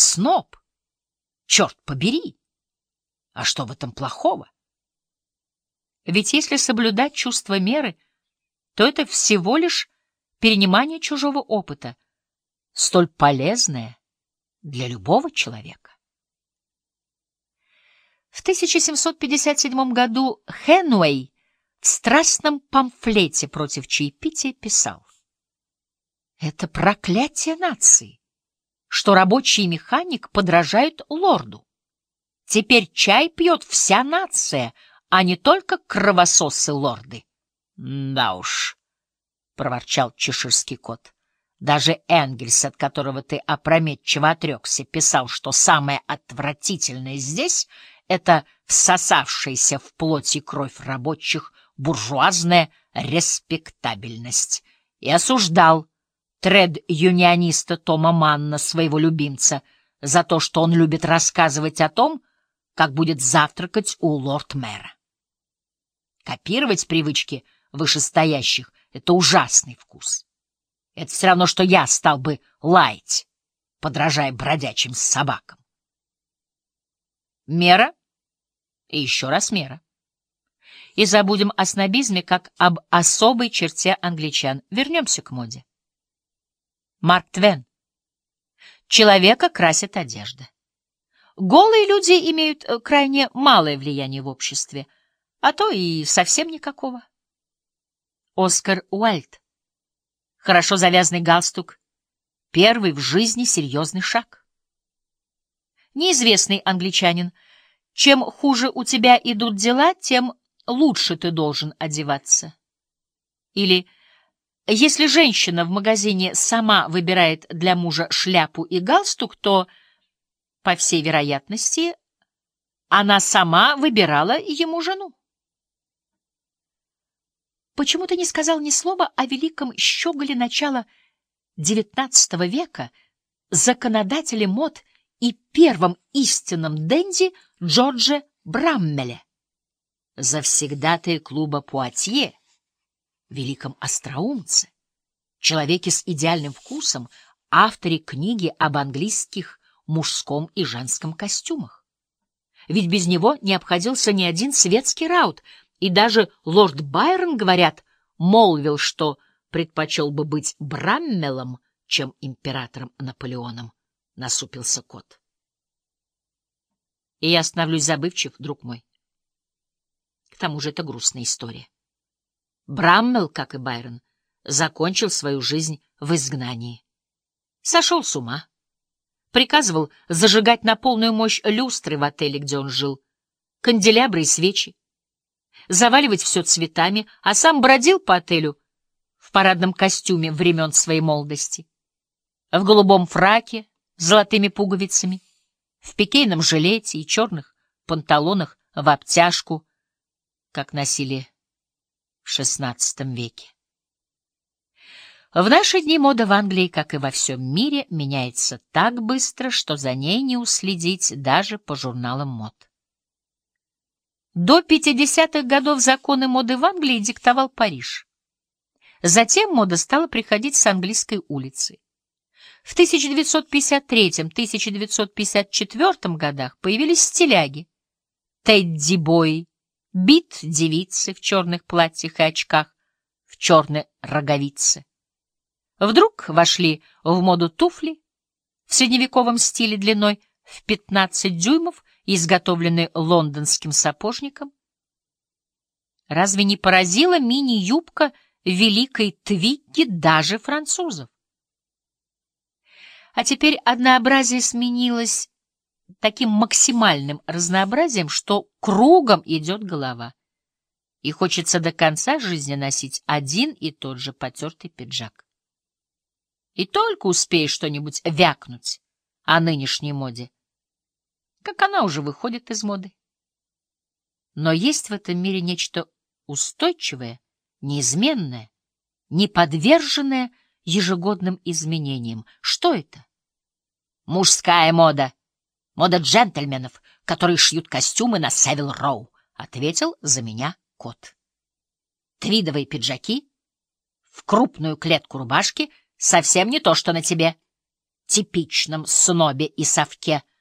сноб. Черт побери! А что в этом плохого? Ведь если соблюдать чувство меры, то это всего лишь перенимание чужого опыта, столь полезное для любого человека. В 1757 году Хенуэй в страстном памфлете против чаепития писал «Это проклятие нации, что рабочий механик подражают лорду. Теперь чай пьет вся нация, а не только кровососы-лорды». «Да уж», — проворчал чеширский кот, — даже Энгельс, от которого ты опрометчиво отрекся, писал, что самое отвратительное здесь — это всосавшаяся в плоть и кровь рабочих буржуазная респектабельность, и осуждал тред-юниониста Тома Манна, своего любимца, за то, что он любит рассказывать о том, как будет завтракать у лорд-мэра. Копировать привычки вышестоящих — это ужасный вкус. Это все равно, что я стал бы лаять, подражая бродячим собакам. Мера и еще раз мера. И забудем о снобизме как об особой черте англичан. Вернемся к моде. Марк Твен. Человека красит одежда. Голые люди имеют э, крайне малое влияние в обществе, а то и совсем никакого. Оскар Уальд. Хорошо завязанный галстук. Первый в жизни серьезный шаг. Неизвестный англичанин. Чем хуже у тебя идут дела, тем лучше ты должен одеваться. Или если женщина в магазине сама выбирает для мужа шляпу и галстук, то, по всей вероятности, она сама выбирала ему жену. Почему ты не сказал ни слова о великом щеголе начала XIX века, законодателе мод и первом истинном денди Джордже Браммеле? Завсегдатые клуба Пуатье, великом остроумце, человеке с идеальным вкусом, авторе книги об английских мужском и женском костюмах. Ведь без него не обходился ни один светский раут — и даже лорд Байрон, говорят, молвил, что предпочел бы быть Браммелом, чем императором Наполеоном, — насупился кот. И я становлюсь забывчив, друг мой. К тому же это грустная история. Браммел, как и Байрон, закончил свою жизнь в изгнании. Сошел с ума. Приказывал зажигать на полную мощь люстры в отеле, где он жил, канделябры и свечи, заваливать все цветами, а сам бродил по отелю в парадном костюме времен своей молодости, в голубом фраке с золотыми пуговицами, в пикейном жилете и черных панталонах в обтяжку, как носили XVI веке. В наши дни мода в Англии, как и во всем мире, меняется так быстро, что за ней не уследить даже по журналам мод. До 50-х годов законы моды в Англии диктовал Париж. Затем мода стала приходить с английской улицы. В 1953-1954 годах появились стиляги, тедди-бои, бит-девицы в черных платьях и очках, в черной роговице. Вдруг вошли в моду туфли в средневековом стиле длиной в 15 дюймов изготовленный лондонским сапожником? Разве не поразила мини-юбка великой Твигги даже французов? А теперь однообразие сменилось таким максимальным разнообразием, что кругом идет голова. И хочется до конца жизни носить один и тот же потертый пиджак. И только успеешь что-нибудь вякнуть о нынешней моде, как она уже выходит из моды. Но есть в этом мире нечто устойчивое, неизменное, неподверженное ежегодным изменениям. Что это? Мужская мода. Мода джентльменов, которые шьют костюмы на Севил Роу, ответил за меня кот. Твидовые пиджаки в крупную клетку рубашки совсем не то, что на тебе. типичном снобе и совке.